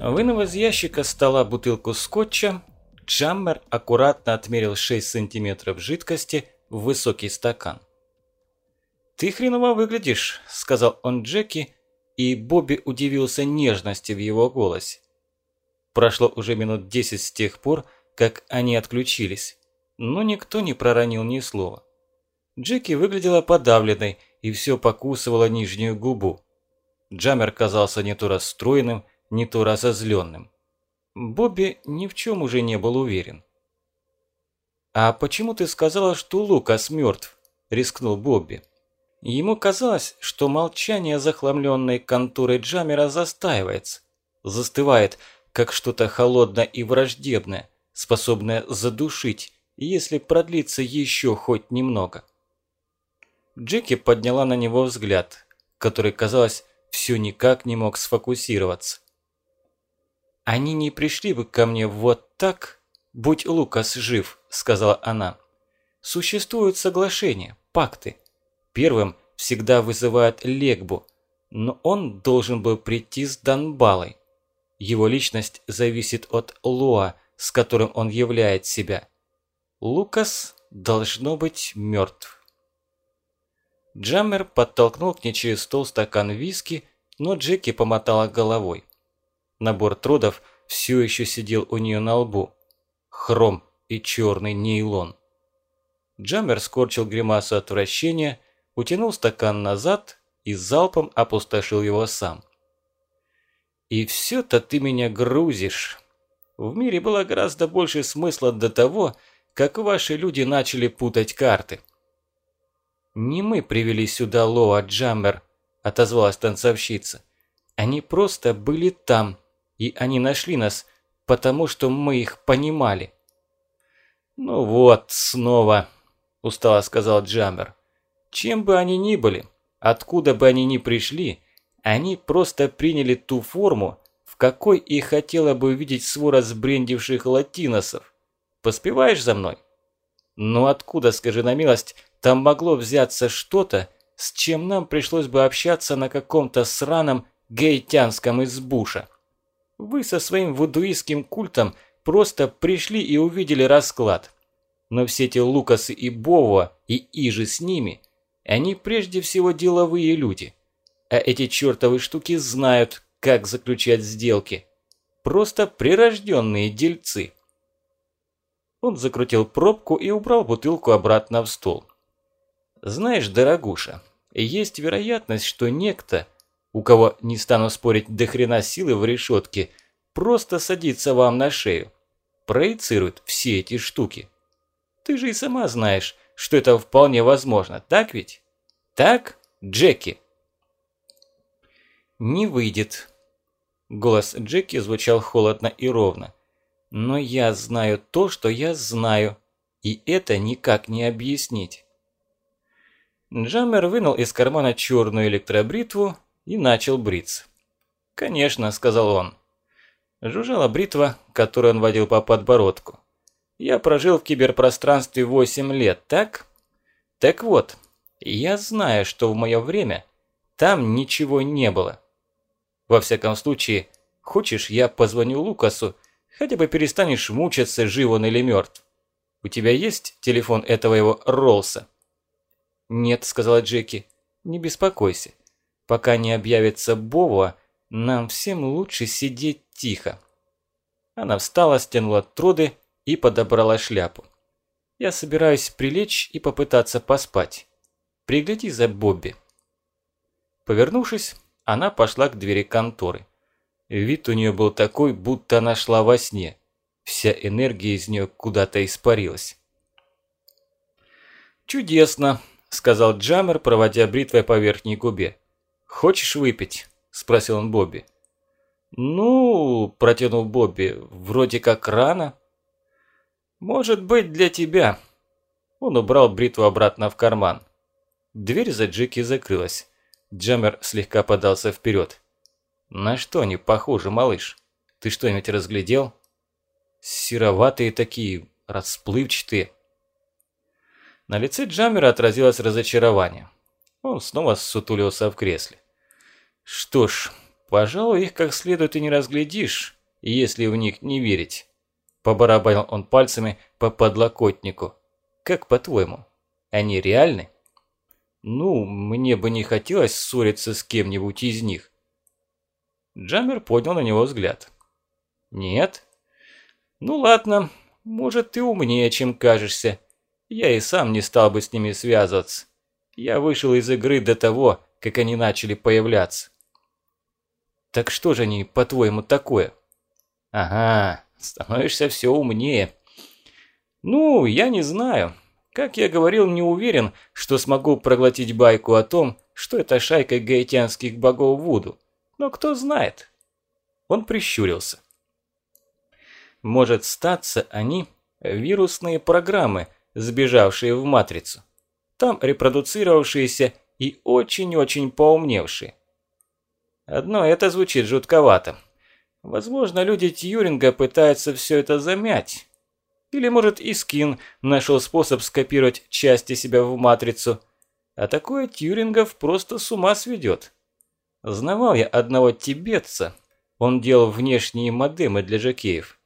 Вынув из ящика стола бутылку скотча, Джаммер аккуратно отмерил 6 сантиметров жидкости в высокий стакан. «Ты хреново выглядишь», – сказал он Джеки, и Бобби удивился нежности в его голосе. Прошло уже минут десять с тех пор, как они отключились, но никто не проронил ни слова. Джеки выглядела подавленной и все покусывала нижнюю губу. Джаммер казался не то расстроенным, не то разозленным. Бобби ни в чем уже не был уверен. «А почему ты сказала, что Лукас мертв?» – рискнул Бобби. Ему казалось, что молчание захламленной конторой Джамера застаивается, застывает, как что-то холодное и враждебное, способное задушить, если продлится еще хоть немного. Джеки подняла на него взгляд, который, казалось, все никак не мог сфокусироваться. «Они не пришли бы ко мне вот так, будь Лукас жив», – сказала она. «Существуют соглашения, пакты. Первым всегда вызывают Легбу, но он должен был прийти с Донбалой. Его личность зависит от Лоа, с которым он являет себя. Лукас должно быть мертв. Джаммер подтолкнул к ней через стол стакан виски, но Джеки помотала головой. Набор трудов все еще сидел у нее на лбу. Хром и черный нейлон. Джаммер скорчил гримасу отвращения утянул стакан назад и залпом опустошил его сам. «И все-то ты меня грузишь. В мире было гораздо больше смысла до того, как ваши люди начали путать карты». «Не мы привели сюда Лоа Джаммер», – отозвалась танцовщица. «Они просто были там, и они нашли нас, потому что мы их понимали». «Ну вот, снова», – устало сказал Джаммер. Чем бы они ни были, откуда бы они ни пришли, они просто приняли ту форму, в какой и хотела бы увидеть свора сбрендивших латиносов. Поспеваешь за мной? Но откуда, скажи на милость, там могло взяться что-то, с чем нам пришлось бы общаться на каком-то сраном гейтянском избуша? Вы со своим вудуистским культом просто пришли и увидели расклад. Но все эти Лукасы и Бово и Ижи с ними – они прежде всего деловые люди. А эти чертовы штуки знают, как заключать сделки. Просто прирожденные дельцы. Он закрутил пробку и убрал бутылку обратно в стол. Знаешь, дорогуша, есть вероятность, что некто, у кого, не стану спорить, до хрена силы в решетке, просто садится вам на шею. Проецирует все эти штуки. Ты же и сама знаешь, что это вполне возможно, так ведь? Так, Джеки?» «Не выйдет». Голос Джеки звучал холодно и ровно. «Но я знаю то, что я знаю, и это никак не объяснить». Джаммер вынул из кармана черную электробритву и начал бриться. «Конечно», – сказал он. Жужжала бритва, которую он водил по подбородку. Я прожил в киберпространстве 8 лет, так? Так вот, я знаю, что в мое время там ничего не было. Во всяком случае, хочешь, я позвоню Лукасу, хотя бы перестанешь мучиться, жив он или мертв. У тебя есть телефон этого его Ролса? Нет, сказала Джеки, не беспокойся. Пока не объявится Бова, нам всем лучше сидеть тихо. Она встала, стянула труды и подобрала шляпу. «Я собираюсь прилечь и попытаться поспать. Пригляди за Бобби». Повернувшись, она пошла к двери конторы. Вид у нее был такой, будто она шла во сне. Вся энергия из нее куда-то испарилась. «Чудесно», – сказал Джаммер, проводя бритвой по верхней губе. «Хочешь выпить?» – спросил он Бобби. «Ну», – протянул Бобби, – «вроде как рано». «Может быть, для тебя». Он убрал бритву обратно в карман. Дверь за Джеки закрылась. Джаммер слегка подался вперед. «На что они похожи, малыш? Ты что-нибудь разглядел?» «Сероватые такие, расплывчатые». На лице Джаммера отразилось разочарование. Он снова ссутулился в кресле. «Что ж, Пожалуй, их как следует и не разглядишь, если в них не верить. Побарабанил он пальцами по подлокотнику. Как по-твоему, они реальны? Ну, мне бы не хотелось ссориться с кем-нибудь из них. Джаммер поднял на него взгляд. Нет? Ну ладно, может ты умнее, чем кажешься. Я и сам не стал бы с ними связываться. Я вышел из игры до того, как они начали появляться. Так что же они, по-твоему, такое? Ага, становишься все умнее. Ну, я не знаю. Как я говорил, не уверен, что смогу проглотить байку о том, что это шайка гаитянских богов Вуду. Но кто знает. Он прищурился. Может статься они вирусные программы, сбежавшие в матрицу. Там репродуцировавшиеся и очень-очень поумневшие. Одно это звучит жутковато. Возможно, люди Тьюринга пытаются все это замять. Или, может, Искин нашел способ скопировать части себя в матрицу. А такое Тьюрингов просто с ума сведет. Знавал я одного тибетца. Он делал внешние модемы для жакеев.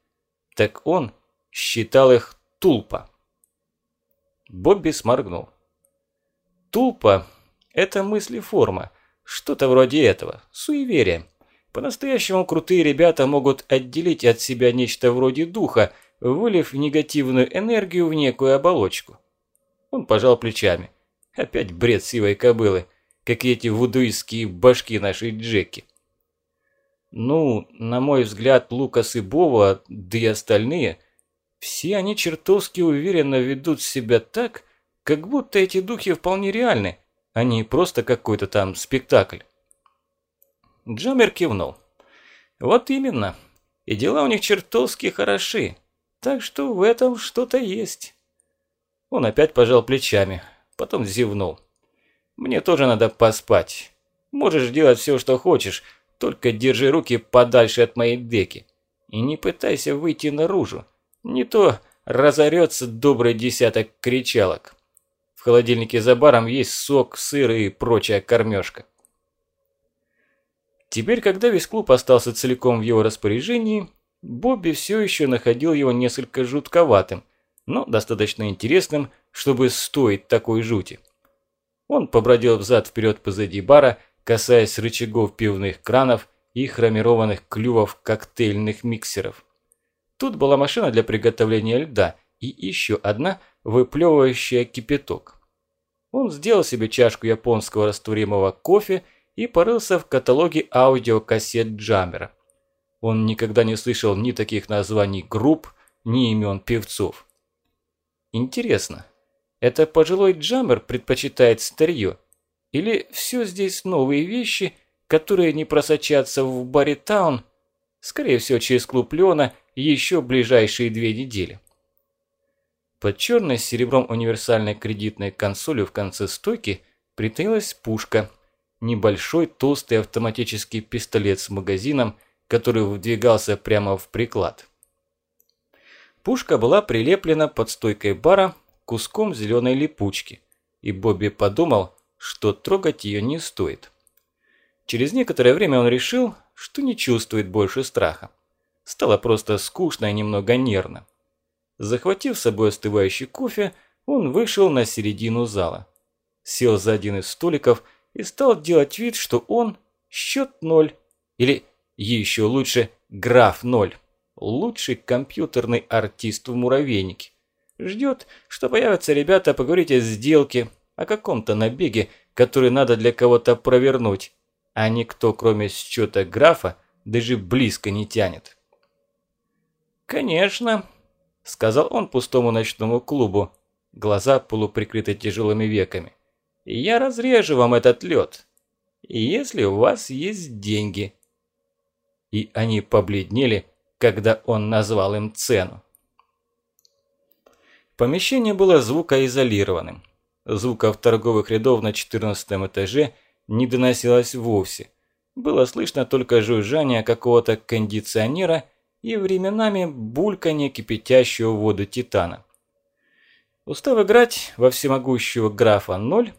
Так он считал их тулпа. Бобби сморгнул. Тулпа – это мыслеформа, что-то вроде этого, суеверие. По-настоящему крутые ребята могут отделить от себя нечто вроде духа, вылив негативную энергию в некую оболочку. Он пожал плечами. Опять бред сивой кобылы, как эти вудуистские башки нашей Джеки. Ну, на мой взгляд, Лукас и Бова, да и остальные, все они чертовски уверенно ведут себя так, как будто эти духи вполне реальны, а не просто какой-то там спектакль. Джаммер кивнул. Вот именно. И дела у них чертовски хороши. Так что в этом что-то есть. Он опять пожал плечами, потом зевнул. Мне тоже надо поспать. Можешь делать все, что хочешь, только держи руки подальше от моей деки. И не пытайся выйти наружу. Не то разорется добрый десяток кричалок. Холодильнике за баром есть сок, сыр и прочая кормежка. Теперь, когда весь клуб остался целиком в его распоряжении, Бобби все еще находил его несколько жутковатым, но достаточно интересным, чтобы стоить такой жути. Он побродил взад-вперед позади бара, касаясь рычагов пивных кранов и хромированных клювов коктейльных миксеров. Тут была машина для приготовления льда и еще одна, выплевывающая кипяток. Он сделал себе чашку японского растворимого кофе и порылся в каталоге аудиокассет Джаммера. Он никогда не слышал ни таких названий групп, ни имен певцов. Интересно, это пожилой Джаммер предпочитает старье или все здесь новые вещи, которые не просочатся в Баритаун, скорее всего, через клуб Леона, еще ближайшие две недели. Под черной с серебром универсальной кредитной консолью в конце стойки притаилась пушка. Небольшой толстый автоматический пистолет с магазином, который выдвигался прямо в приклад. Пушка была прилеплена под стойкой бара куском зеленой липучки, и Бобби подумал, что трогать ее не стоит. Через некоторое время он решил, что не чувствует больше страха. Стало просто скучно и немного нервно. Захватив с собой остывающий кофе, он вышел на середину зала. Сел за один из столиков и стал делать вид, что он счет ноль, или еще лучше граф ноль, лучший компьютерный артист в муравейнике. Ждет, что появятся ребята поговорить о сделке, о каком-то набеге, который надо для кого-то провернуть, а никто, кроме счета графа, даже близко не тянет. «Конечно», – сказал он пустому ночному клубу, глаза полуприкрыты тяжелыми веками. «Я разрежу вам этот лед, если у вас есть деньги». И они побледнели, когда он назвал им цену. Помещение было звукоизолированным. Звуков торговых рядов на 14 этаже не доносилось вовсе. Было слышно только жужжание какого-то кондиционера и временами бульканье кипятящего воду титана. Устав играть во всемогущего графа ноль,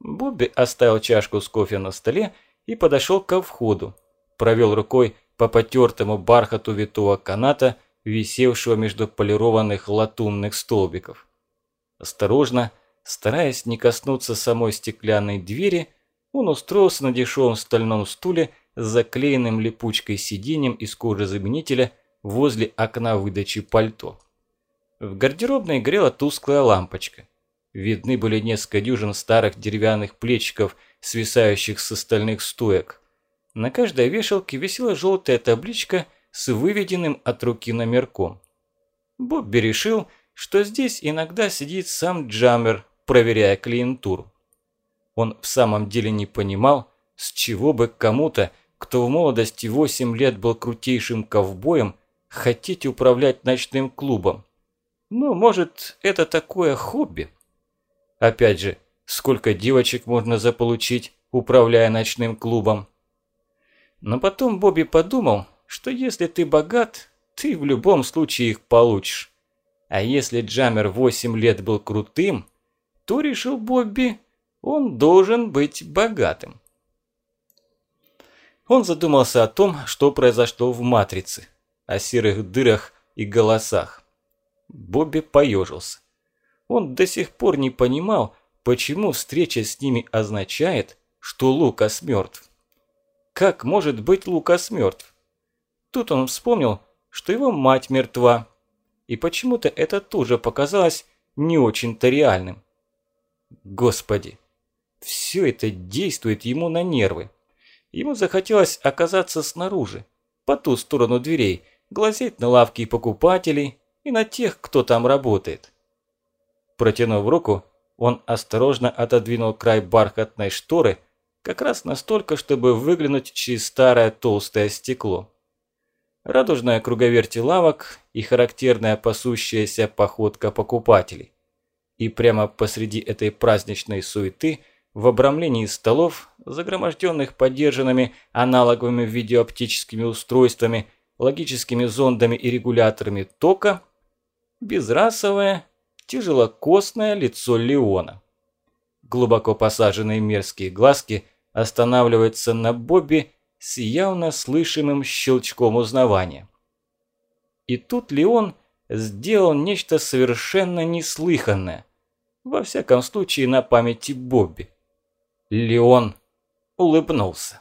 Бобби оставил чашку с кофе на столе и подошел ко входу. провел рукой по потертому бархату витого каната, висевшего между полированных латунных столбиков. Осторожно, стараясь не коснуться самой стеклянной двери, он устроился на дешевом стальном стуле с заклеенным липучкой сиденьем из кожезаменителя возле окна выдачи пальто. В гардеробной грела тусклая лампочка. Видны были несколько дюжин старых деревянных плечиков, свисающих с остальных стоек. На каждой вешалке висела желтая табличка с выведенным от руки номерком. Бобби решил, что здесь иногда сидит сам Джаммер, проверяя клиентуру. Он в самом деле не понимал, с чего бы кому-то, кто в молодости 8 лет был крутейшим ковбоем, хотеть управлять ночным клубом. Ну, может, это такое хобби? Опять же, сколько девочек можно заполучить, управляя ночным клубом? Но потом Бобби подумал, что если ты богат, ты в любом случае их получишь. А если Джаммер 8 лет был крутым, то, решил Бобби, он должен быть богатым. Он задумался о том, что произошло в «Матрице», о серых дырах и голосах. Бобби поежился. Он до сих пор не понимал, почему встреча с ними означает, что Лукас мертв. Как может быть Лукас мертв? Тут он вспомнил, что его мать мертва, и почему-то это тоже показалось не очень-то реальным. Господи, все это действует ему на нервы. Ему захотелось оказаться снаружи, по ту сторону дверей, глазеть на лавки покупателей и на тех, кто там работает. Протянув руку, он осторожно отодвинул край бархатной шторы, как раз настолько, чтобы выглянуть через старое толстое стекло. Радужная круговерть лавок и характерная пасущаяся походка покупателей. И прямо посреди этой праздничной суеты, в обрамлении столов, загроможденных поддержанными аналоговыми видеооптическими устройствами, логическими зондами и регуляторами тока, безрасовое, тяжелокосное лицо Леона. Глубоко посаженные мерзкие глазки останавливаются на Бобби с явно слышимым щелчком узнавания. И тут Леон сделал нечто совершенно неслыханное. Во всяком случае, на памяти Бобби. Леон улыбнулся.